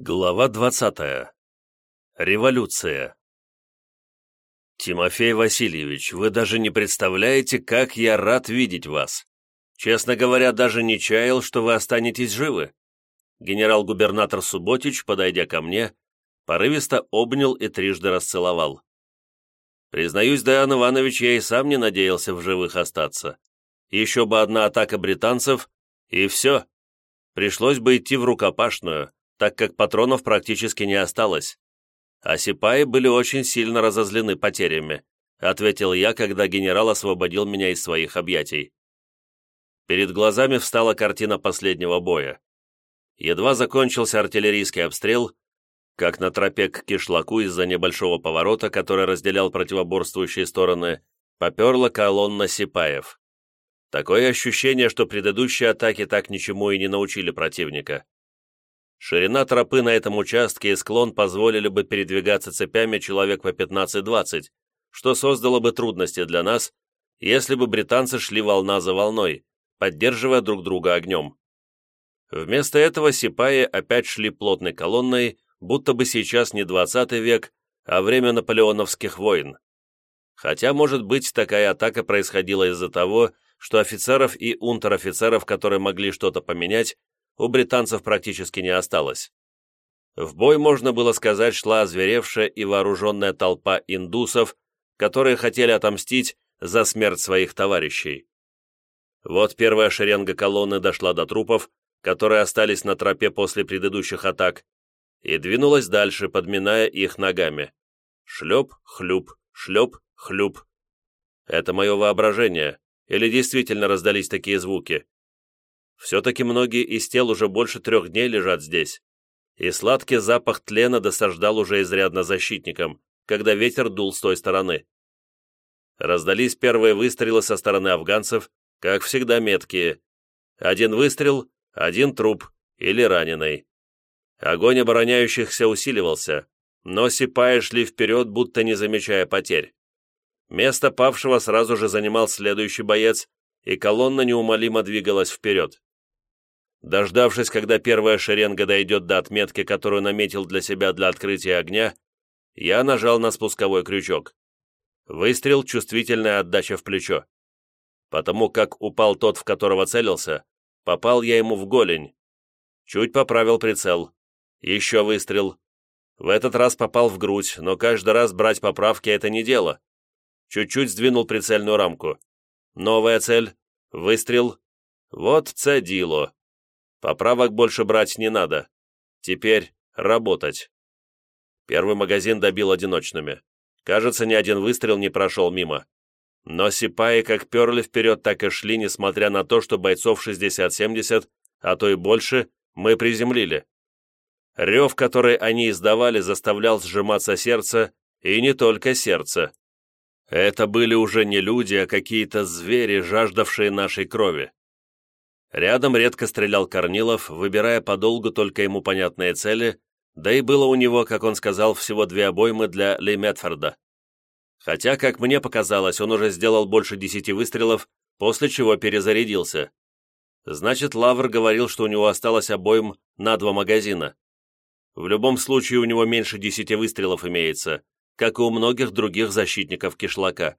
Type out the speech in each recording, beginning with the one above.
Глава двадцатая. Революция. Тимофей Васильевич, вы даже не представляете, как я рад видеть вас. Честно говоря, даже не чаял, что вы останетесь живы. Генерал-губернатор Субботич, подойдя ко мне, порывисто обнял и трижды расцеловал. Признаюсь, Дайан Иванович, я и сам не надеялся в живых остаться. Еще бы одна атака британцев, и все. Пришлось бы идти в рукопашную, так как патронов практически не осталось. А сипаи были очень сильно разозлены потерями, ответил я, когда генерал освободил меня из своих объятий. Перед глазами встала картина последнего боя. Едва закончился артиллерийский обстрел, как на тропе к кишлаку из-за небольшого поворота, который разделял противоборствующие стороны, поперла колонна сипаев. Такое ощущение, что предыдущие атаки так ничему и не научили противника. Ширина тропы на этом участке и склон позволили бы передвигаться цепями человек по 15-20, что создало бы трудности для нас, если бы британцы шли волна за волной, поддерживая друг друга огнем. Вместо этого сипаи опять шли плотной колонной, будто бы сейчас не 20 век, а время наполеоновских войн. Хотя, может быть, такая атака происходила из-за того, что офицеров и унтер-офицеров, которые могли что-то поменять, у британцев практически не осталось. В бой, можно было сказать, шла озверевшая и вооруженная толпа индусов, которые хотели отомстить за смерть своих товарищей. Вот первая шеренга колонны дошла до трупов, которые остались на тропе после предыдущих атак, и двинулась дальше, подминая их ногами. Шлеп, хлюп, шлеп, хлюп. Это мое воображение, или действительно раздались такие звуки? Все-таки многие из тел уже больше трех дней лежат здесь, и сладкий запах тлена досаждал уже изрядно защитникам, когда ветер дул с той стороны. Раздались первые выстрелы со стороны афганцев, как всегда меткие. Один выстрел, один труп или раненый. Огонь обороняющихся усиливался, но сипаи шли вперед, будто не замечая потерь. Место павшего сразу же занимал следующий боец, и колонна неумолимо двигалась вперед. Дождавшись, когда первая шеренга дойдет до отметки, которую наметил для себя для открытия огня, я нажал на спусковой крючок. Выстрел, чувствительная отдача в плечо. Потому как упал тот, в которого целился, попал я ему в голень. Чуть поправил прицел. Еще выстрел. В этот раз попал в грудь, но каждый раз брать поправки — это не дело. Чуть-чуть сдвинул прицельную рамку. Новая цель. Выстрел. Вот цедило. Поправок больше брать не надо. Теперь работать. Первый магазин добил одиночными. Кажется, ни один выстрел не прошел мимо. Но сипаи как перли вперед, так и шли, несмотря на то, что бойцов 60-70, а то и больше, мы приземлили. Рев, который они издавали, заставлял сжиматься сердце, и не только сердце. Это были уже не люди, а какие-то звери, жаждавшие нашей крови. Рядом редко стрелял Корнилов, выбирая подолгу только ему понятные цели, да и было у него, как он сказал, всего две обоймы для Ли Метфорда. Хотя, как мне показалось, он уже сделал больше десяти выстрелов, после чего перезарядился. Значит, Лавр говорил, что у него осталось обоим на два магазина. В любом случае, у него меньше десяти выстрелов имеется, как и у многих других защитников кишлака.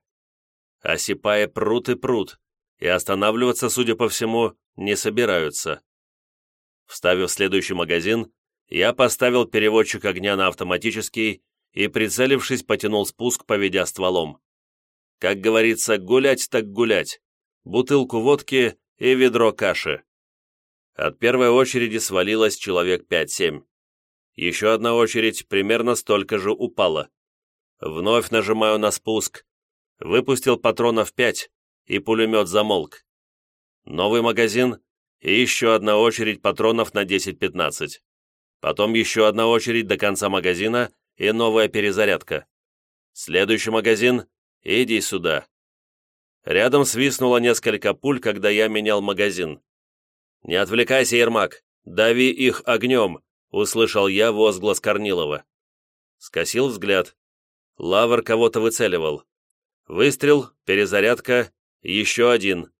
Осипая прут и прут, и останавливаться, судя по всему, не собираются. Вставив следующий магазин, я поставил переводчик огня на автоматический и, прицелившись, потянул спуск, поведя стволом. Как говорится, гулять так гулять. Бутылку водки и ведро каши. От первой очереди свалилось человек 5-7. Еще одна очередь примерно столько же упала. Вновь нажимаю на спуск. Выпустил патронов 5, и пулемет замолк новый магазин и еще одна очередь патронов на 10-15. Потом еще одна очередь до конца магазина и новая перезарядка. Следующий магазин — иди сюда. Рядом свистнуло несколько пуль, когда я менял магазин. «Не отвлекайся, Ермак! Дави их огнем!» — услышал я возглас Корнилова. Скосил взгляд. Лавр кого-то выцеливал. Выстрел, перезарядка, еще один.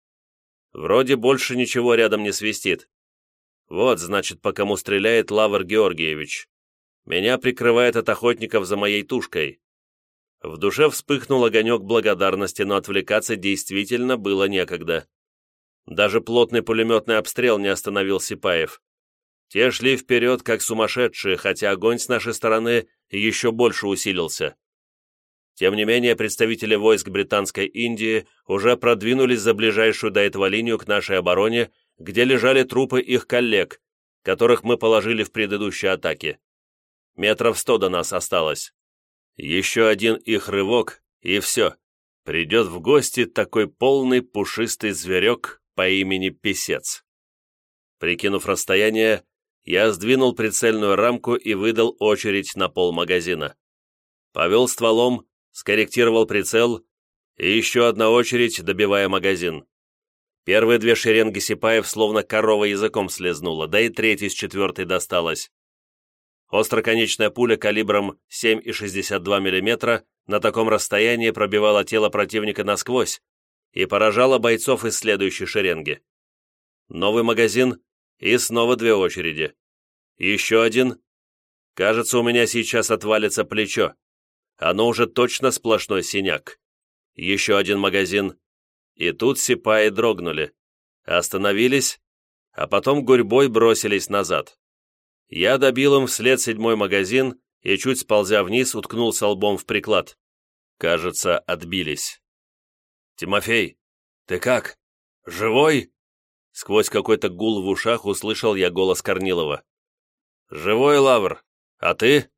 Вроде больше ничего рядом не свистит. Вот, значит, по кому стреляет Лавр Георгиевич. Меня прикрывает от охотников за моей тушкой. В душе вспыхнул огонек благодарности, но отвлекаться действительно было некогда. Даже плотный пулеметный обстрел не остановил Сипаев. Те шли вперед, как сумасшедшие, хотя огонь с нашей стороны еще больше усилился. Тем не менее, представители войск Британской Индии уже продвинулись за ближайшую до этого линию к нашей обороне, где лежали трупы их коллег, которых мы положили в предыдущей атаке. Метров сто до нас осталось. Еще один их рывок, и все. Придет в гости такой полный пушистый зверек по имени Песец. Прикинув расстояние, я сдвинул прицельную рамку и выдал очередь на пол магазина. Повел стволом, скорректировал прицел, и еще одна очередь, добивая магазин. Первые две шеренги сипаев словно корова языком слезнула, да и третья с четвертой досталась. Остроконечная пуля калибром 7,62 мм на таком расстоянии пробивала тело противника насквозь и поражала бойцов из следующей шеренги. Новый магазин и снова две очереди. Еще один. Кажется, у меня сейчас отвалится плечо. Оно уже точно сплошной синяк. Еще один магазин. И тут сипаи дрогнули. Остановились, а потом гурьбой бросились назад. Я добил им вслед седьмой магазин и, чуть сползя вниз, уткнулся лбом в приклад. Кажется, отбились. «Тимофей, ты как? Живой?» Сквозь какой-то гул в ушах услышал я голос Корнилова. «Живой, Лавр. А ты?»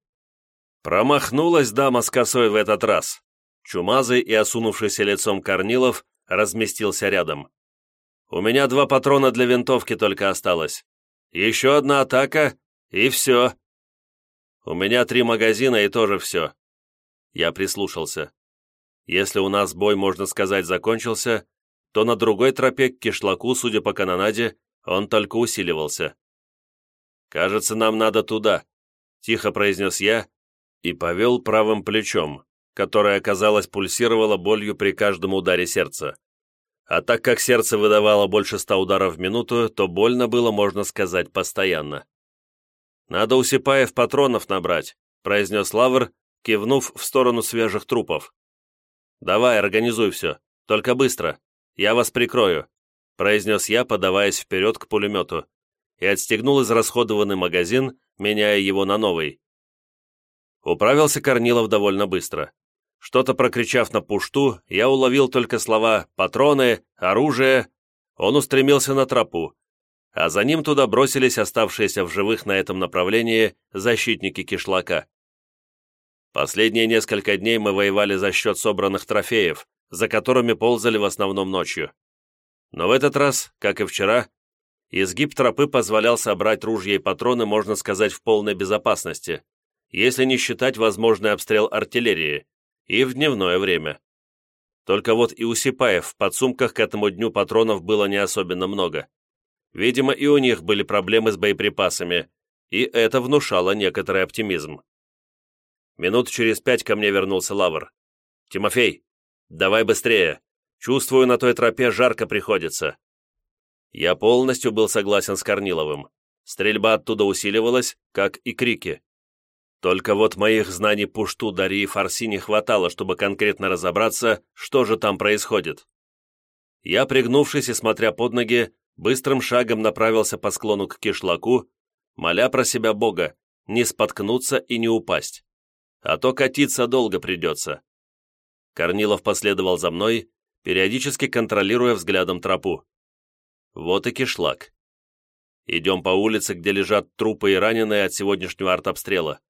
Промахнулась дама с косой в этот раз. Чумазый и осунувшийся лицом Корнилов разместился рядом. «У меня два патрона для винтовки только осталось. Еще одна атака, и все. У меня три магазина и тоже все. Я прислушался. Если у нас бой, можно сказать, закончился, то на другой тропе к кишлаку, судя по канонаде, он только усиливался. «Кажется, нам надо туда», — тихо произнес я и повел правым плечом, которое, казалось, пульсировало болью при каждом ударе сердца. А так как сердце выдавало больше ста ударов в минуту, то больно было, можно сказать, постоянно. «Надо у Сипаев патронов набрать», — произнес Лавр, кивнув в сторону свежих трупов. «Давай, организуй все, только быстро, я вас прикрою», — произнес я, подаваясь вперед к пулемету, и отстегнул израсходованный магазин, меняя его на новый. Управился Корнилов довольно быстро. Что-то прокричав на пушту, я уловил только слова «патроны», «оружие». Он устремился на тропу, а за ним туда бросились оставшиеся в живых на этом направлении защитники кишлака. Последние несколько дней мы воевали за счет собранных трофеев, за которыми ползали в основном ночью. Но в этот раз, как и вчера, изгиб тропы позволял собрать ружья и патроны, можно сказать, в полной безопасности, если не считать возможный обстрел артиллерии, и в дневное время. Только вот и у Сипаев в подсумках к этому дню патронов было не особенно много. Видимо, и у них были проблемы с боеприпасами, и это внушало некоторый оптимизм. Минут через пять ко мне вернулся Лавр. «Тимофей, давай быстрее. Чувствую, на той тропе жарко приходится». Я полностью был согласен с Корниловым. Стрельба оттуда усиливалась, как и крики. Только вот моих знаний Пушту, Дари и Фарси не хватало, чтобы конкретно разобраться, что же там происходит. Я, пригнувшись и смотря под ноги, быстрым шагом направился по склону к кишлаку, моля про себя Бога, не споткнуться и не упасть. А то катиться долго придется. Корнилов последовал за мной, периодически контролируя взглядом тропу. Вот и кишлак. Идем по улице, где лежат трупы и раненые от сегодняшнего артобстрела.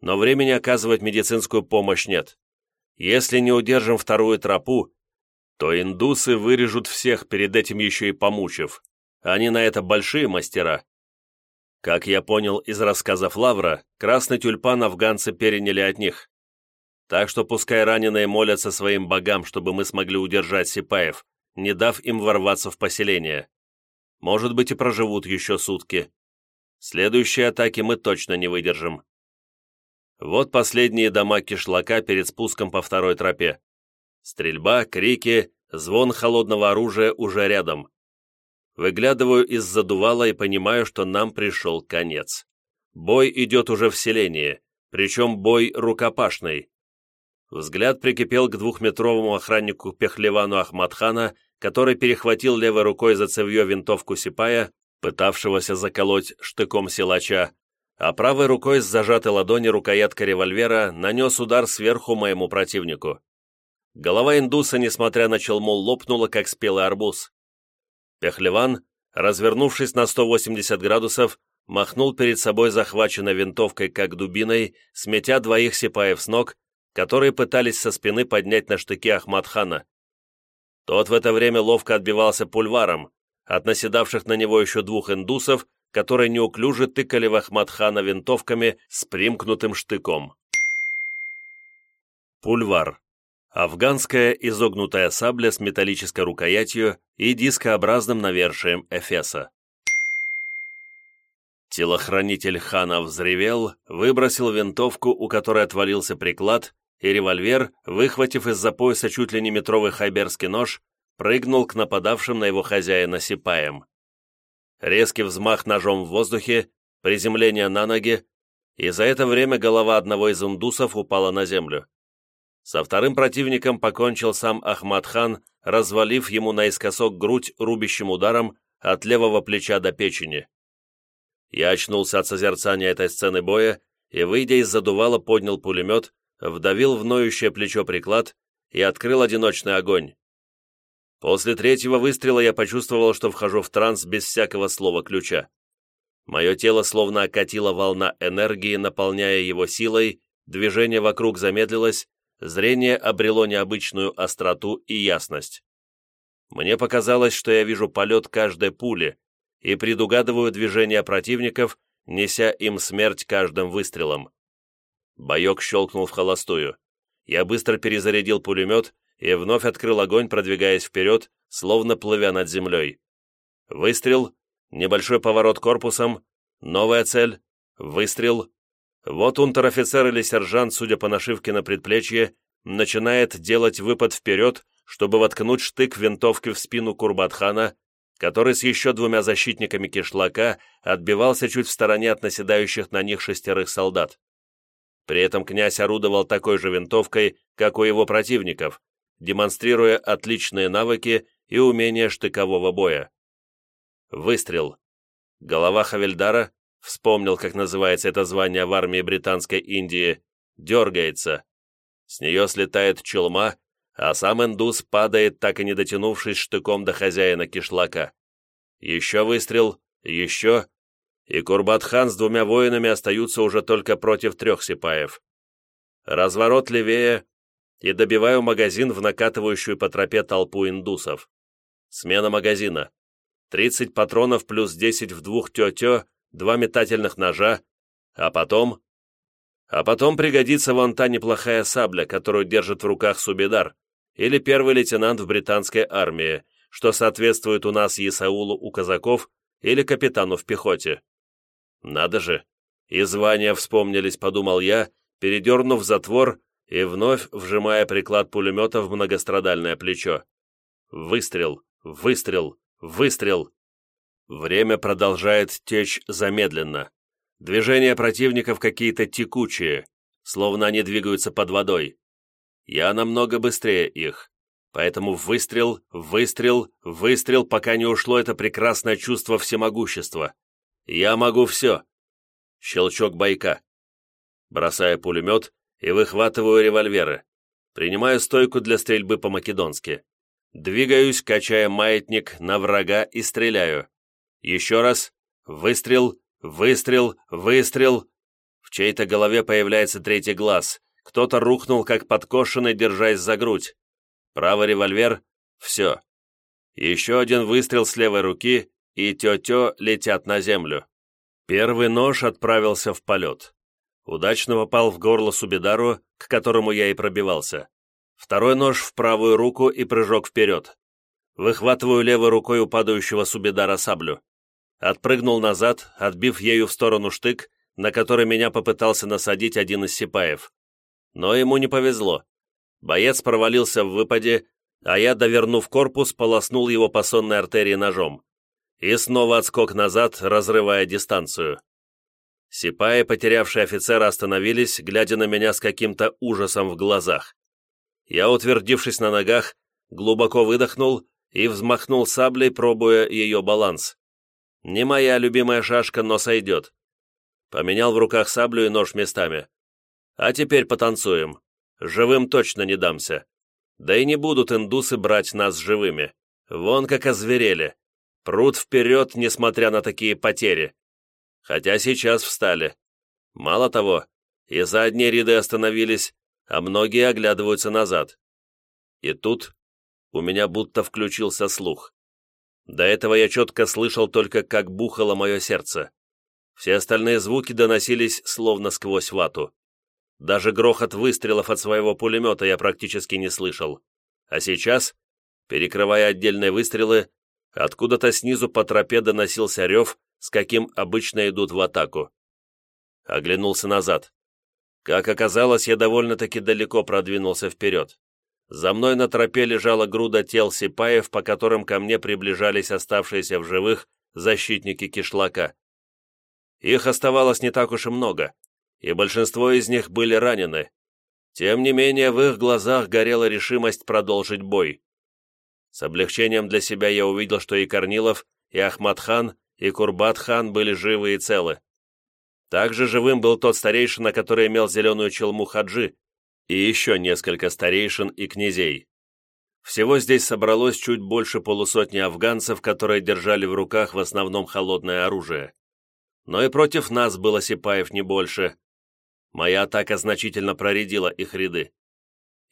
Но времени оказывать медицинскую помощь нет. Если не удержим вторую тропу, то индусы вырежут всех, перед этим еще и помучив. Они на это большие мастера. Как я понял из рассказов Лавра, красный тюльпан афганцы переняли от них. Так что пускай раненые молятся своим богам, чтобы мы смогли удержать сипаев, не дав им ворваться в поселение. Может быть и проживут еще сутки. Следующие атаки мы точно не выдержим. Вот последние дома кишлака перед спуском по второй тропе. Стрельба, крики, звон холодного оружия уже рядом. Выглядываю из задувала и понимаю, что нам пришел конец. Бой идет уже в селении, причем бой рукопашный. Взгляд прикипел к двухметровому охраннику Пехлевану Ахмадхана, который перехватил левой рукой за цевье винтовку Сипая, пытавшегося заколоть штыком силача, а правой рукой с зажатой ладони рукоятка револьвера нанес удар сверху моему противнику. Голова индуса, несмотря на челму, лопнула, как спелый арбуз. Пехлеван, развернувшись на 180 градусов, махнул перед собой захваченной винтовкой, как дубиной, сметя двоих сипаев с ног, которые пытались со спины поднять на штыки Ахмадхана. Тот в это время ловко отбивался пульваром от наседавших на него еще двух индусов, которые неуклюже тыкали в Ахмадхана винтовками с примкнутым штыком. Пульвар Афганская изогнутая сабля с металлической рукоятью и дискообразным навершием эфеса. Телохранитель хана взревел, выбросил винтовку, у которой отвалился приклад, и револьвер, выхватив из-за пояса чуть ли не метровый хайберский нож, прыгнул к нападавшим на его хозяина сипаем. Резкий взмах ножом в воздухе, приземление на ноги, и за это время голова одного из индусов упала на землю. Со вторым противником покончил сам Ахмад хан, развалив ему наискосок грудь рубящим ударом от левого плеча до печени. Я очнулся от созерцания этой сцены боя и, выйдя из задувала, поднял пулемет, вдавил в ноющее плечо приклад и открыл одиночный огонь. После третьего выстрела я почувствовал, что вхожу в транс без всякого слова ключа. Мое тело словно окатила волна энергии, наполняя его силой, движение вокруг замедлилось, зрение обрело необычную остроту и ясность. Мне показалось, что я вижу полет каждой пули и предугадываю движения противников, неся им смерть каждым выстрелом. Боек щелкнул в холостую. Я быстро перезарядил пулемет и вновь открыл огонь, продвигаясь вперед, словно плывя над землей. Выстрел, небольшой поворот корпусом, новая цель, выстрел, вот унтер-офицер или сержант, судя по нашивке на предплечье, начинает делать выпад вперед, чтобы воткнуть штык винтовки в спину Курбатхана, который с еще двумя защитниками кишлака отбивался чуть в стороне от наседающих на них шестерых солдат. При этом князь орудовал такой же винтовкой, как у его противников, демонстрируя отличные навыки и умения штыкового боя. Выстрел. Голова Хавельдара, вспомнил, как называется это звание в армии Британской Индии, дергается. С нее слетает челма, а сам индус падает, так и не дотянувшись штыком до хозяина кишлака. Еще выстрел, еще, и Курбат-хан с двумя воинами остаются уже только против трех сипаев. Разворот левее, и добиваю магазин в накатывающую по тропе толпу индусов. Смена магазина. 30 патронов плюс 10 в двух тё-тё два метательных ножа, а потом... А потом пригодится вон та неплохая сабля, которую держит в руках Субидар, или первый лейтенант в британской армии, что соответствует у нас Исаулу у казаков или капитану в пехоте. Надо же, и звания вспомнились, подумал я, передернув затвор и вновь вжимая приклад пулемета в многострадальное плечо. Выстрел, выстрел, выстрел. Время продолжает течь замедленно. Движения противников какие-то текучие, словно они двигаются под водой. Я намного быстрее их. Поэтому выстрел, выстрел, выстрел, пока не ушло это прекрасное чувство всемогущества. Я могу все. Щелчок бойка. Бросаю пулемет и выхватываю револьверы. Принимаю стойку для стрельбы по-македонски. Двигаюсь, качая маятник на врага и стреляю. Еще раз. Выстрел, выстрел, выстрел. В чьей-то голове появляется третий глаз. Кто-то рухнул, как подкошенный, держась за грудь. Правый револьвер. Все. Еще один выстрел с левой руки, и тё-тё летят на землю. Первый нож отправился в полет. Удачно попал в горло Субидару, к которому я и пробивался. Второй нож в правую руку и прыжок вперед. Выхватываю левой рукой у падающего Субидара саблю отпрыгнул назад, отбив ею в сторону штык, на который меня попытался насадить один из сипаев. Но ему не повезло. Боец провалился в выпаде, а я, довернув корпус, полоснул его по сонной артерии ножом. и снова отскок назад, разрывая дистанцию. Сипаи, потерявшие офицера, остановились, глядя на меня с каким-то ужасом в глазах. Я, утвердившись на ногах, глубоко выдохнул и взмахнул саблей, пробуя ее баланс. Не моя любимая шашка, но сойдет. Поменял в руках саблю и нож местами. А теперь потанцуем. Живым точно не дамся. Да и не будут индусы брать нас живыми. Вон как озверели. Прут вперед, несмотря на такие потери. Хотя сейчас встали. Мало того, и задние ряды остановились, а многие оглядываются назад. И тут у меня будто включился слух. До этого я четко слышал только, как бухало мое сердце. Все остальные звуки доносились словно сквозь вату. Даже грохот выстрелов от своего пулемета я практически не слышал. А сейчас, перекрывая отдельные выстрелы, откуда-то снизу по тропе доносился рев, с каким обычно идут в атаку. Оглянулся назад. Как оказалось, я довольно-таки далеко продвинулся вперед. За мной на тропе лежала груда тел сипаев, по которым ко мне приближались оставшиеся в живых защитники кишлака. Их оставалось не так уж и много, и большинство из них были ранены. Тем не менее, в их глазах горела решимость продолжить бой. С облегчением для себя я увидел, что и Корнилов, и Ахмадхан, и Курбат-хан были живы и целы. Также живым был тот старейшина, который имел зеленую челму хаджи, и еще несколько старейшин и князей. Всего здесь собралось чуть больше полусотни афганцев, которые держали в руках в основном холодное оружие. Но и против нас было сипаев не больше. Моя атака значительно проредила их ряды.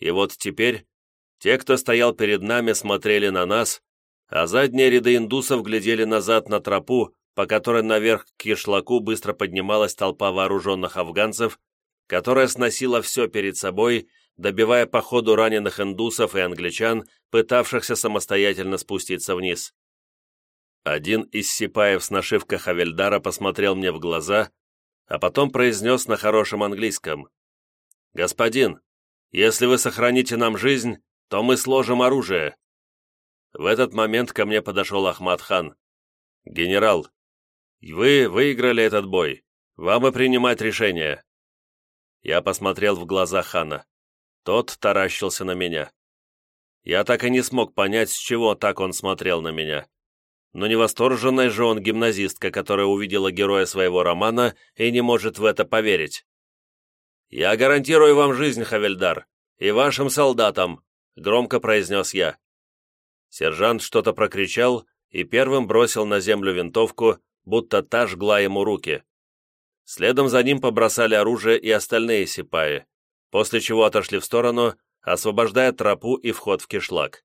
И вот теперь те, кто стоял перед нами, смотрели на нас, а задние ряды индусов глядели назад на тропу, по которой наверх к кишлаку быстро поднималась толпа вооруженных афганцев, которая сносила все перед собой, добивая по ходу раненых индусов и англичан, пытавшихся самостоятельно спуститься вниз. Один из сипаев с нашивкой Хавельдара посмотрел мне в глаза, а потом произнес на хорошем английском. «Господин, если вы сохраните нам жизнь, то мы сложим оружие». В этот момент ко мне подошел Ахмад хан. «Генерал, вы выиграли этот бой. Вам и принимать решение». Я посмотрел в глаза хана. Тот таращился на меня. Я так и не смог понять, с чего так он смотрел на меня. Но не восторженная же он гимназистка, которая увидела героя своего романа и не может в это поверить. «Я гарантирую вам жизнь, Хавельдар, и вашим солдатам», — громко произнес я. Сержант что-то прокричал и первым бросил на землю винтовку, будто та жгла ему руки. Следом за ним побросали оружие и остальные сипаи, после чего отошли в сторону, освобождая тропу и вход в кишлак.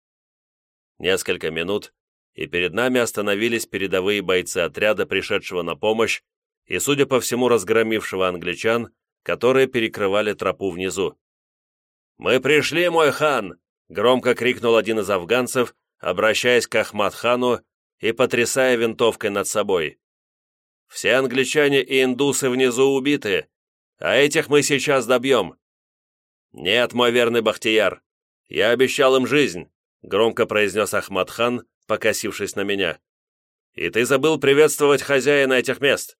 Несколько минут, и перед нами остановились передовые бойцы отряда, пришедшего на помощь, и, судя по всему, разгромившего англичан, которые перекрывали тропу внизу. «Мы пришли, мой хан!» — громко крикнул один из афганцев, обращаясь к Ахмад-хану и потрясая винтовкой над собой. Все англичане и индусы внизу убиты, а этих мы сейчас добьем». «Нет, мой верный Бахтияр, я обещал им жизнь», громко произнес Ахмад хан, покосившись на меня. «И ты забыл приветствовать хозяина этих мест».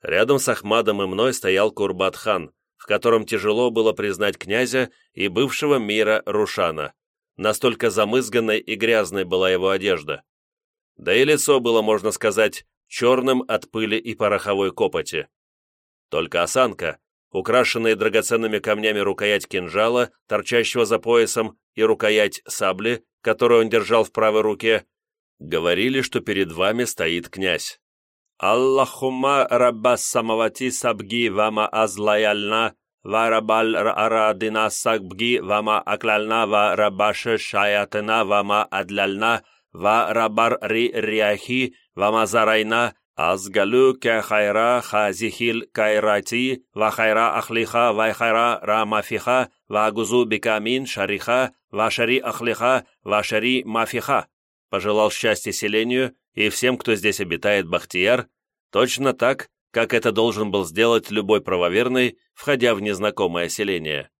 Рядом с Ахмадом и мной стоял Курбат хан, в котором тяжело было признать князя и бывшего мира Рушана. Настолько замызганной и грязной была его одежда. Да и лицо было, можно сказать, черным от пыли и пороховой копоти. Только осанка, украшенные драгоценными камнями рукоять кинжала, торчащего за поясом, и рукоять сабли, которую он держал в правой руке, говорили, что перед вами стоит князь. «Аллахума раббас самавати сабги вама азлаяльна, Варабал арадына сакбги вама аклальна ва рабаши шаятына вама адлялна ва рабар ри ряхи вама зарайна азгалю ке хайра хазихил кайрати ва хайра ахлиха ва хайра рамафиха ва гузу бикамин шариха ва шари ахлиха ва шари мафиха. Пожелал счастья селению и всем, кто здесь обитает Бахтияр, точно так, как это должен был сделать любой правоверный, входя в незнакомое селение.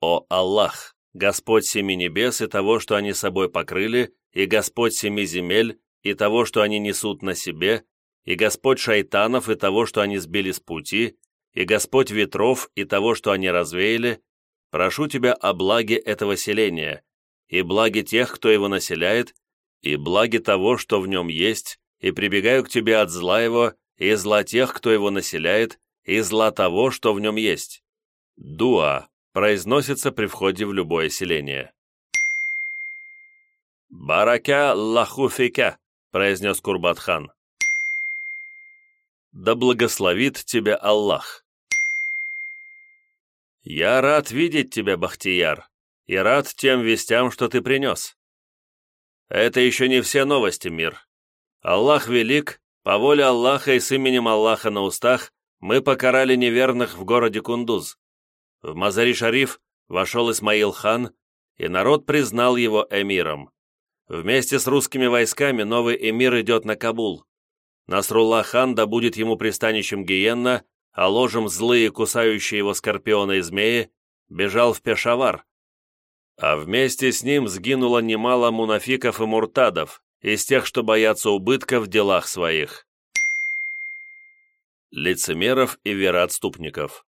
О Аллах, Господь семи небес и того, что они собой покрыли, и Господь семи земель, и того, что они несут на себе, и Господь шайтанов, и того, что они сбили с пути, и Господь ветров, и того, что они развеяли, прошу Тебя о благе этого селения, и благе тех, кто его населяет, и благе того, что в нем есть, и прибегаю к Тебе от зла его, и зла тех, кто его населяет, и зла того, что в нем есть. Дуа произносится при входе в любое селение. «Барака лахуфика», — произнес Курбатхан. «Да благословит тебя Аллах». «Я рад видеть тебя, Бахтияр, и рад тем вестям, что ты принес. Это еще не все новости, мир. Аллах велик, по воле Аллаха и с именем Аллаха на устах мы покарали неверных в городе Кундуз. В Мазари-Шариф вошел Исмаил хан, и народ признал его эмиром. Вместе с русскими войсками новый эмир идет на Кабул. Насрулла хан да будет ему пристанищем Гиенна, а ложем злые, кусающие его скорпионы и змеи, бежал в Пешавар. А вместе с ним сгинуло немало мунафиков и муртадов, из тех, что боятся убытка в делах своих. Лицемеров и вероотступников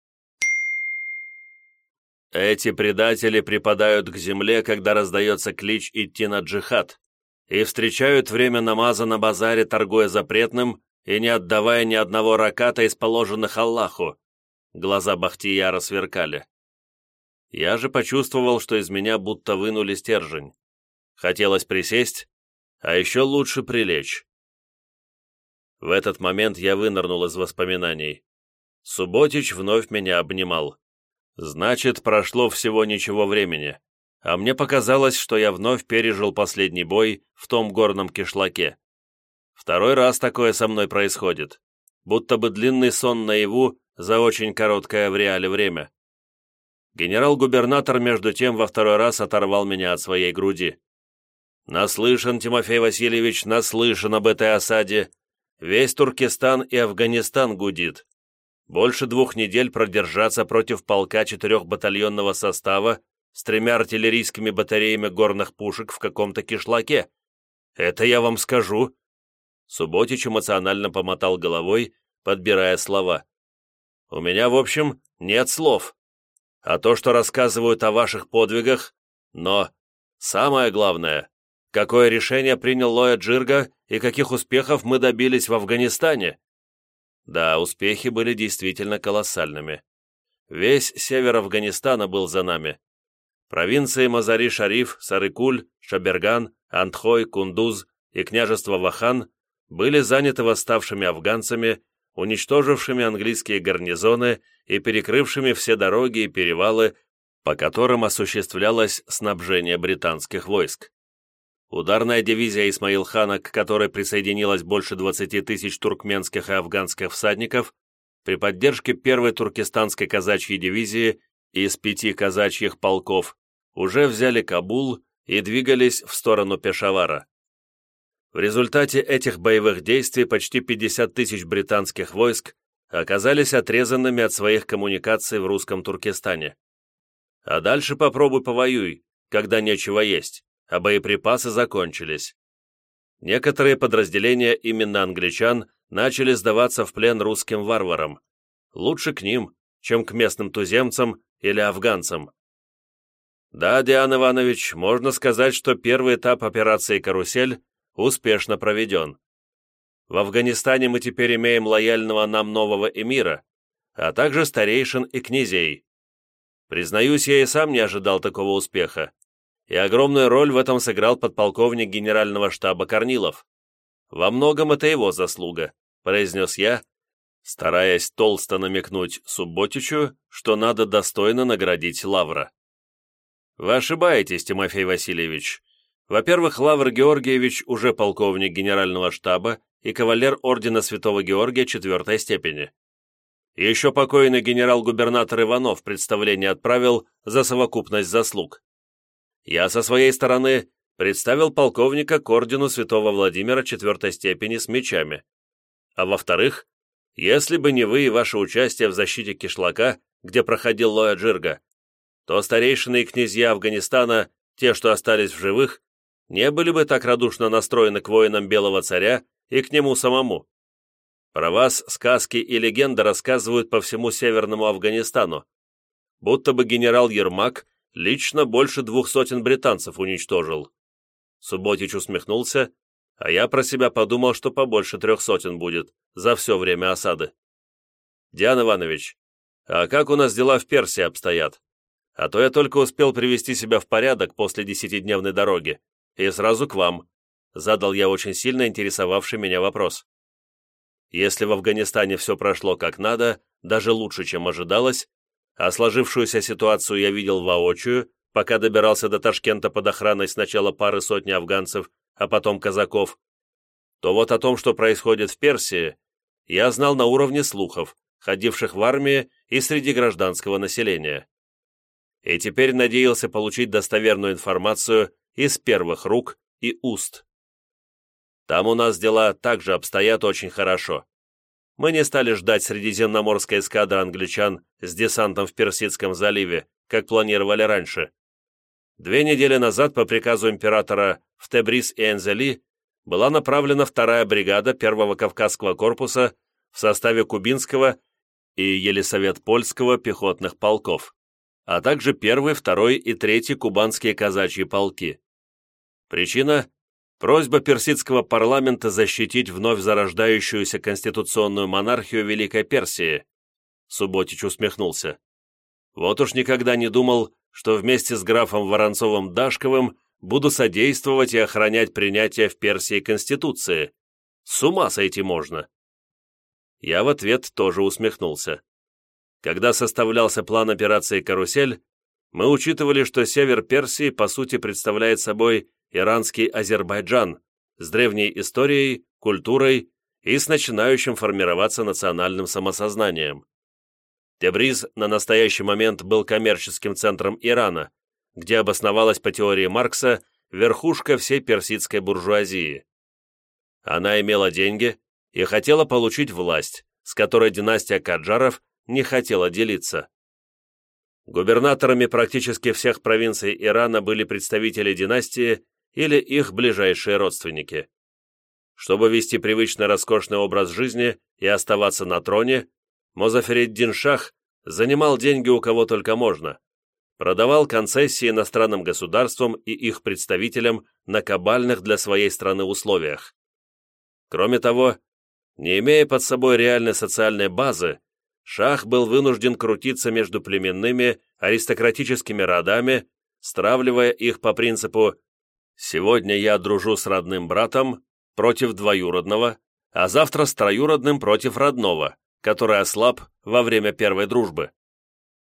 Эти предатели припадают к земле, когда раздается клич идти на джихад, и встречают время намаза на базаре, торгуя запретным и не отдавая ни одного раката из положенных Аллаху. Глаза Бахтияра сверкали. Я же почувствовал, что из меня будто вынули стержень. Хотелось присесть, а еще лучше прилечь. В этот момент я вынырнул из воспоминаний. Субботич вновь меня обнимал. Значит, прошло всего ничего времени, а мне показалось, что я вновь пережил последний бой в том горном кишлаке. Второй раз такое со мной происходит, будто бы длинный сон наяву за очень короткое в реале время. Генерал-губернатор, между тем, во второй раз оторвал меня от своей груди. «Наслышан, Тимофей Васильевич, наслышан об этой осаде. Весь Туркестан и Афганистан гудит. Больше двух недель продержаться против полка четырехбатальонного состава с тремя артиллерийскими батареями горных пушек в каком-то кишлаке. Это я вам скажу». Субботич эмоционально помотал головой, подбирая слова. «У меня, в общем, нет слов. А то, что рассказывают о ваших подвигах, но самое главное, какое решение принял Лоя Джирга и каких успехов мы добились в Афганистане. Да, успехи были действительно колоссальными. Весь север Афганистана был за нами. Провинции Мазари-Шариф, Сарыкуль, Шаберган, Антхой, Кундуз и княжество Вахан были заняты восставшими афганцами, уничтожившими английские гарнизоны и перекрывшими все дороги и перевалы, по которым осуществлялось снабжение британских войск. Ударная дивизия Исмаил-хана, к которой присоединилось больше 20 тысяч туркменских и афганских всадников, при поддержке первой туркестанской казачьей дивизии из пяти казачьих полков, уже взяли Кабул и двигались в сторону Пешавара. В результате этих боевых действий почти 50 тысяч британских войск оказались отрезанными от своих коммуникаций в русском Туркестане. А дальше попробуй повоюй, когда нечего есть а боеприпасы закончились. Некоторые подразделения именно англичан начали сдаваться в плен русским варварам. Лучше к ним, чем к местным туземцам или афганцам. Да, Диан Иванович, можно сказать, что первый этап операции «Карусель» успешно проведен. В Афганистане мы теперь имеем лояльного нам нового эмира, а также старейшин и князей. Признаюсь, я и сам не ожидал такого успеха и огромную роль в этом сыграл подполковник генерального штаба Корнилов. «Во многом это его заслуга», — произнес я, стараясь толсто намекнуть Субботичу, что надо достойно наградить Лавра. «Вы ошибаетесь, Тимофей Васильевич. Во-первых, Лавр Георгиевич уже полковник генерального штаба и кавалер ордена Святого Георгия четвертой степени. Еще покойный генерал-губернатор Иванов представление отправил за совокупность заслуг я со своей стороны представил полковника к ордену святого Владимира четвертой степени с мечами. А во-вторых, если бы не вы и ваше участие в защите кишлака, где проходил Лоя Джирга, то старейшины и князья Афганистана, те, что остались в живых, не были бы так радушно настроены к воинам Белого Царя и к нему самому. Про вас сказки и легенды рассказывают по всему северному Афганистану, будто бы генерал Ермак лично больше двух сотен британцев уничтожил. Субботич усмехнулся, а я про себя подумал, что побольше трех сотен будет за все время осады. Диан Иванович, а как у нас дела в Персии обстоят? А то я только успел привести себя в порядок после десятидневной дороги, и сразу к вам, задал я очень сильно интересовавший меня вопрос. Если в Афганистане все прошло как надо, даже лучше, чем ожидалось, а сложившуюся ситуацию я видел воочию, пока добирался до Ташкента под охраной сначала пары сотни афганцев, а потом казаков, то вот о том, что происходит в Персии, я знал на уровне слухов, ходивших в армии и среди гражданского населения. И теперь надеялся получить достоверную информацию из первых рук и уст. Там у нас дела также обстоят очень хорошо мы не стали ждать средиземноморской эскадры англичан с десантом в Персидском заливе, как планировали раньше. Две недели назад по приказу императора в Тебрис и Энзели была направлена вторая бригада первого Кавказского корпуса в составе Кубинского и Елисавет-Польского пехотных полков, а также первый, второй и третий кубанские казачьи полки. Причина Просьба персидского парламента защитить вновь зарождающуюся конституционную монархию Великой Персии. Субботич усмехнулся. Вот уж никогда не думал, что вместе с графом Воронцовым-Дашковым буду содействовать и охранять принятие в Персии Конституции. С ума сойти можно. Я в ответ тоже усмехнулся. Когда составлялся план операции «Карусель», мы учитывали, что север Персии по сути представляет собой иранский Азербайджан с древней историей, культурой и с начинающим формироваться национальным самосознанием. Тебриз на настоящий момент был коммерческим центром Ирана, где обосновалась по теории Маркса верхушка всей персидской буржуазии. Она имела деньги и хотела получить власть, с которой династия Каджаров не хотела делиться. Губернаторами практически всех провинций Ирана были представители династии или их ближайшие родственники. Чтобы вести привычный роскошный образ жизни и оставаться на троне, Мозафериддин Шах занимал деньги у кого только можно, продавал концессии иностранным государствам и их представителям на кабальных для своей страны условиях. Кроме того, не имея под собой реальной социальной базы, Шах был вынужден крутиться между племенными аристократическими родами, стравливая их по принципу Сегодня я дружу с родным братом против двоюродного, а завтра с троюродным против родного, который ослаб во время первой дружбы.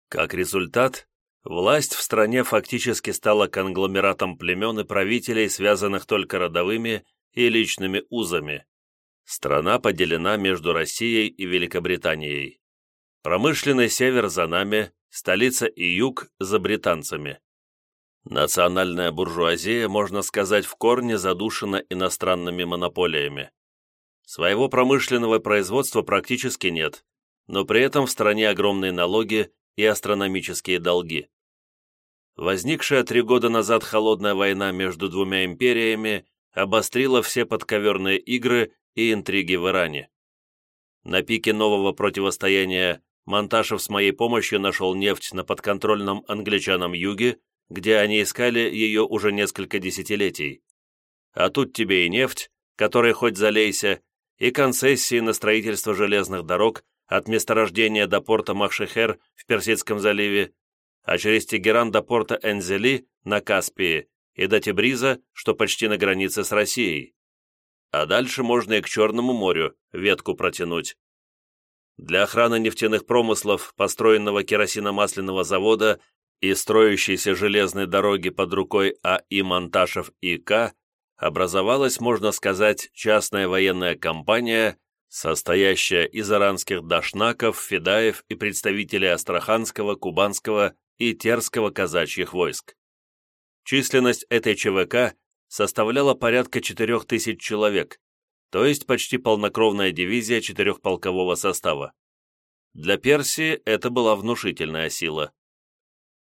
Как результат, власть в стране фактически стала конгломератом племен и правителей, связанных только родовыми и личными узами. Страна поделена между Россией и Великобританией. Промышленный север за нами, столица и юг за британцами. Национальная буржуазия, можно сказать, в корне задушена иностранными монополиями. Своего промышленного производства практически нет, но при этом в стране огромные налоги и астрономические долги. Возникшая три года назад холодная война между двумя империями обострила все подковерные игры и интриги в Иране. На пике нового противостояния Монташев с моей помощью нашел нефть на подконтрольном англичанам юге, где они искали ее уже несколько десятилетий. А тут тебе и нефть, которой хоть залейся, и концессии на строительство железных дорог от месторождения до порта Махшехер в Персидском заливе, а через Тегеран до порта Энзели на Каспии и до Тебриза, что почти на границе с Россией. А дальше можно и к Черному морю ветку протянуть. Для охраны нефтяных промыслов, построенного керосиномасляного завода и строящейся железной дороги под рукой А.И. Монташев И.К. образовалась, можно сказать, частная военная компания, состоящая из иранских дашнаков, федаев и представителей астраханского, кубанского и терского казачьих войск. Численность этой ЧВК составляла порядка 4000 человек, то есть почти полнокровная дивизия четырехполкового состава. Для Персии это была внушительная сила.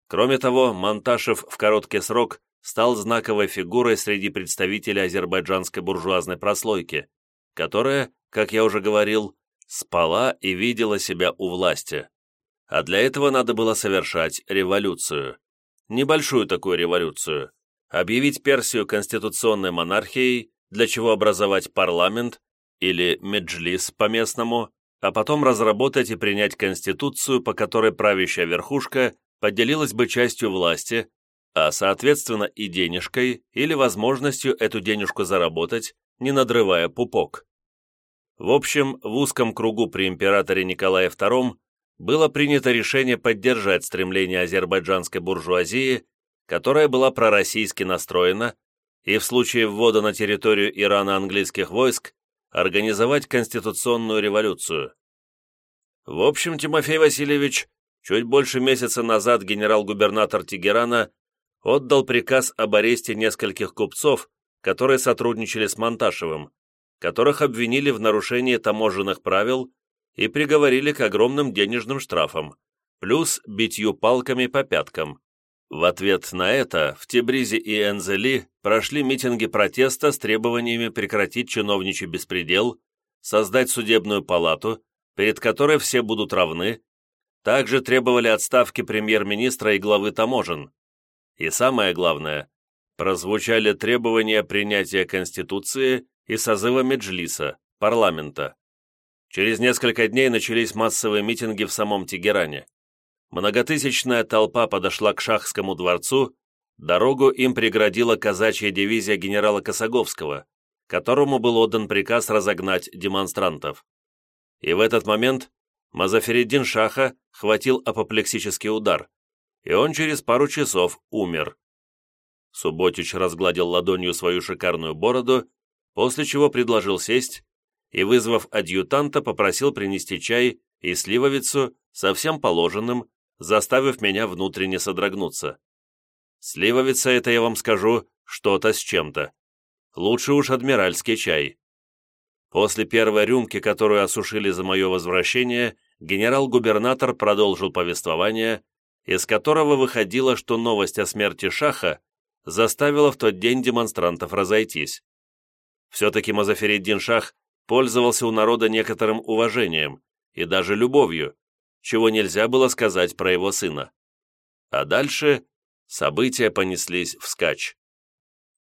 Кроме того, Монташев в короткий срок стал знаковой фигурой среди представителей азербайджанской буржуазной прослойки, которая, как я уже говорил, спала и видела себя у власти. А для этого надо было совершать революцию. Небольшую такую революцию. Объявить Персию конституционной монархией, для чего образовать парламент, или меджлис по-местному, а потом разработать и принять конституцию, по которой правящая верхушка поделилась бы частью власти, а соответственно и денежкой или возможностью эту денежку заработать, не надрывая пупок. В общем, в узком кругу при императоре Николае II было принято решение поддержать стремление азербайджанской буржуазии, которая была пророссийски настроена, и в случае ввода на территорию Ирана английских войск организовать конституционную революцию. В общем, Тимофей Васильевич, чуть больше месяца назад генерал-губернатор Тегерана отдал приказ об аресте нескольких купцов, которые сотрудничали с Монташевым, которых обвинили в нарушении таможенных правил и приговорили к огромным денежным штрафам, плюс битью палками по пяткам. В ответ на это в Тебризе и Энзели прошли митинги протеста с требованиями прекратить чиновничий беспредел, создать судебную палату, перед которой все будут равны, также требовали отставки премьер-министра и главы таможен. И самое главное, прозвучали требования принятия Конституции и созыва Меджлиса, парламента. Через несколько дней начались массовые митинги в самом Тегеране. Многотысячная толпа подошла к Шахскому дворцу, дорогу им преградила казачья дивизия генерала Косоговского, которому был отдан приказ разогнать демонстрантов. И в этот момент Мазафериддин Шаха хватил апоплексический удар, и он через пару часов умер. Субботич разгладил ладонью свою шикарную бороду, после чего предложил сесть и, вызвав адъютанта, попросил принести чай и сливовицу со всем положенным, заставив меня внутренне содрогнуться. Сливовица это, я вам скажу, что-то с чем-то. Лучше уж адмиральский чай. После первой рюмки, которую осушили за мое возвращение, генерал-губернатор продолжил повествование, из которого выходило, что новость о смерти Шаха заставила в тот день демонстрантов разойтись. Все-таки Мазафериддин Шах пользовался у народа некоторым уважением и даже любовью, чего нельзя было сказать про его сына. А дальше события понеслись вскачь.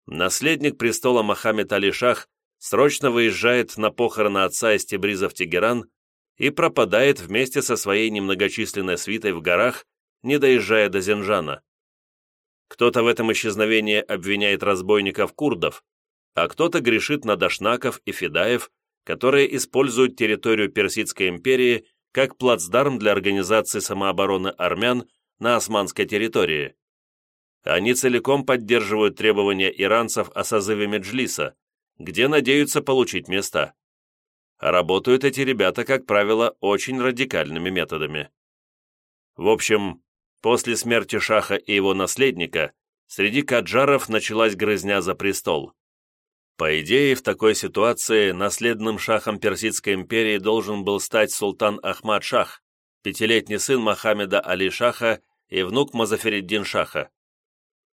Наследник престола Мохаммед Али Шах срочно выезжает на похороны отца из Тебриза в Тегеран и пропадает вместе со своей немногочисленной свитой в горах не доезжая до Зенжана. Кто-то в этом исчезновении обвиняет разбойников-курдов, а кто-то грешит на дашнаков и федаев, которые используют территорию Персидской империи как плацдарм для организации самообороны армян на османской территории. Они целиком поддерживают требования иранцев о созыве Меджлиса, где надеются получить места. А работают эти ребята, как правило, очень радикальными методами. В общем, После смерти Шаха и его наследника среди каджаров началась грызня за престол. По идее, в такой ситуации наследным шахом Персидской империи должен был стать султан Ахмад Шах, пятилетний сын Мохаммеда Али Шаха и внук Мазафериддин Шаха.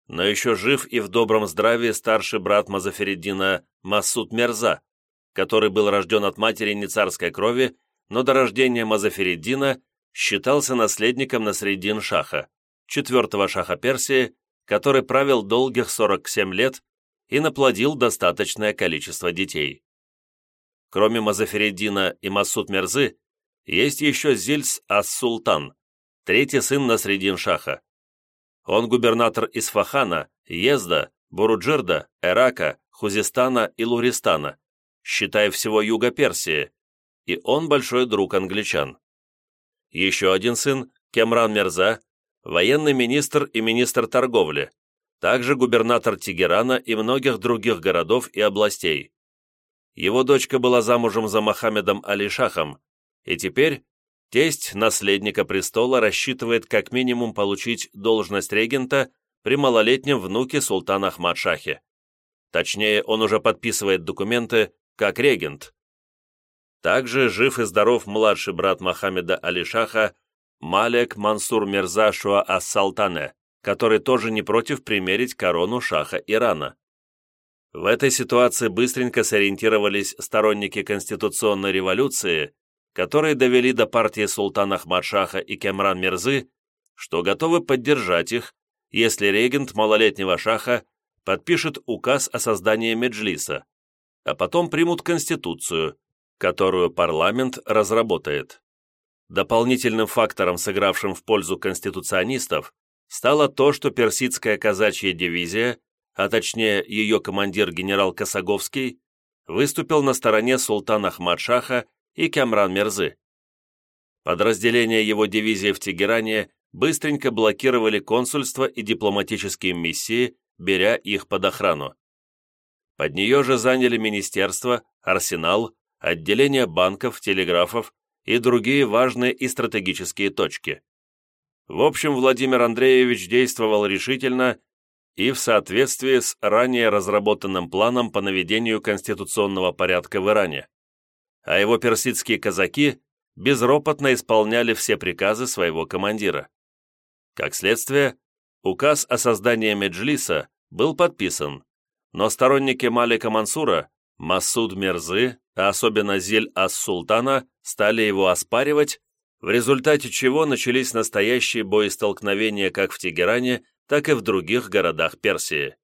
Но еще жив и в добром здравии старший брат Мазафериддина Масуд Мерза, который был рожден от матери не царской крови, но до рождения Мазафериддина считался наследником Насреддин Шаха, четвертого шаха Персии, который правил долгих 47 лет и наплодил достаточное количество детей. Кроме Мазафереддина и Масуд Мерзы, есть еще Зильс Ас-Султан, третий сын Насреддин Шаха. Он губернатор Исфахана, Езда, Буруджирда, Эрака, Хузистана и Луристана, считая всего юга Персии, и он большой друг англичан. Еще один сын, Кемран Мерза, военный министр и министр торговли, также губернатор Тегерана и многих других городов и областей. Его дочка была замужем за Мохаммедом Алишахом, и теперь тесть наследника престола рассчитывает как минимум получить должность регента при малолетнем внуке султана Ахмад-Шахе. Точнее, он уже подписывает документы как регент. Также жив и здоров младший брат Мохаммеда Алишаха Малек Мансур Мирза Шуа Ас-Салтане, который тоже не против примерить корону шаха Ирана. В этой ситуации быстренько сориентировались сторонники конституционной революции, которые довели до партии султана Ахмад-Шаха и Кемран Мирзы, что готовы поддержать их, если регент малолетнего шаха подпишет указ о создании Меджлиса, а потом примут конституцию, которую парламент разработает. Дополнительным фактором, сыгравшим в пользу конституционистов, стало то, что персидская казачья дивизия а точнее ее командир генерал Косаговский, выступил на стороне султана Ахмад-Шаха и Камран Мерзы. Подразделения его дивизии в Тегеране быстренько блокировали консульство и дипломатические миссии, беря их под охрану. Под нее же заняли министерство, арсенал, отделение банков, телеграфов и другие важные и стратегические точки. В общем, Владимир Андреевич действовал решительно и в соответствии с ранее разработанным планом по наведению конституционного порядка в Иране, а его персидские казаки безропотно исполняли все приказы своего командира. Как следствие, указ о создании Меджлиса был подписан, но сторонники Малика Мансура, Масуд Мерзы, а особенно Зиль ас-Султана, стали его оспаривать, в результате чего начались настоящие боестолкновения как в Тегеране, так и в других городах Персии.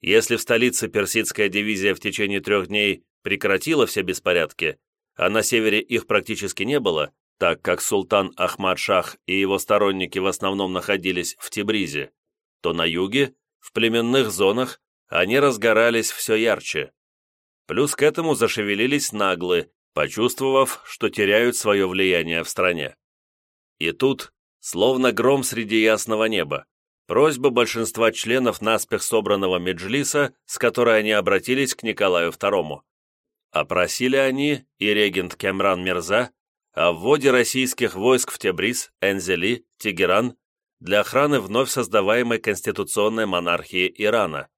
Если в столице персидская дивизия в течение трех дней прекратила все беспорядки, а на севере их практически не было, так как султан Ахмад-Шах и его сторонники в основном находились в Тибризе, то на юге, в племенных зонах, они разгорались все ярче. Плюс к этому зашевелились наглы, почувствовав, что теряют свое влияние в стране. И тут, словно гром среди ясного неба, просьба большинства членов наспех собранного Меджлиса, с которой они обратились к Николаю II. Опросили они и регент Кемран Мирза о вводе российских войск в Тебриз, Энзели, Тегеран для охраны вновь создаваемой конституционной монархии Ирана.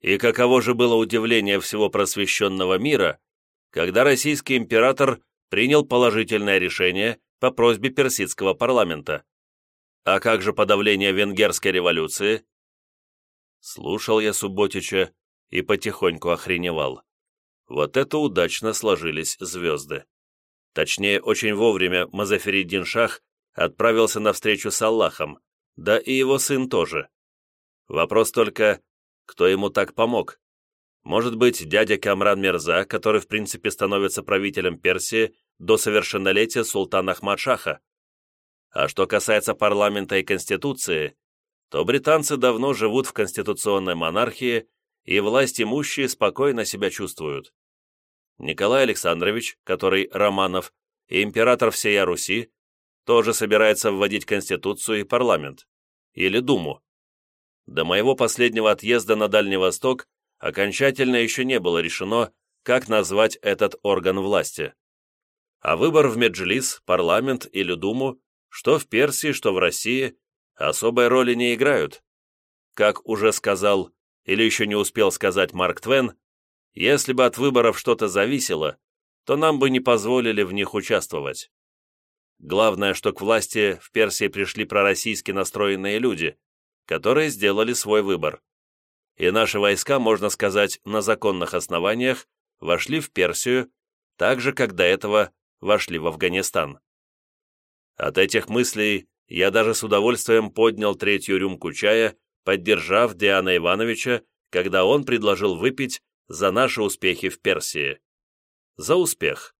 И каково же было удивление всего просвещенного мира, когда российский император принял положительное решение по просьбе персидского парламента. А как же подавление венгерской революции? Слушал я Субботича и потихоньку охреневал. Вот это удачно сложились звезды. Точнее, очень вовремя Мазафериддин Шах отправился на встречу с Аллахом, да и его сын тоже. Вопрос только, кто ему так помог? Может быть, дядя Камран Мирза, который в принципе становится правителем Персии до совершеннолетия султана Ахмад-Шаха? А что касается парламента и конституции, то британцы давно живут в конституционной монархии, и власть имущие спокойно себя чувствуют. Николай Александрович, который Романов, и император всея Руси, тоже собирается вводить конституцию и парламент, или Думу. До моего последнего отъезда на Дальний Восток окончательно еще не было решено, как назвать этот орган власти. А выбор в Меджлис, парламент или Думу что в Персии, что в России, особой роли не играют. Как уже сказал или еще не успел сказать Марк Твен, если бы от выборов что-то зависело, то нам бы не позволили в них участвовать. Главное, что к власти в Персии пришли пророссийски настроенные люди, которые сделали свой выбор. И наши войска, можно сказать, на законных основаниях вошли в Персию, так же, как до этого вошли в Афганистан. От этих мыслей я даже с удовольствием поднял третью рюмку чая, поддержав Диана Ивановича, когда он предложил выпить за наши успехи в Персии. За успех.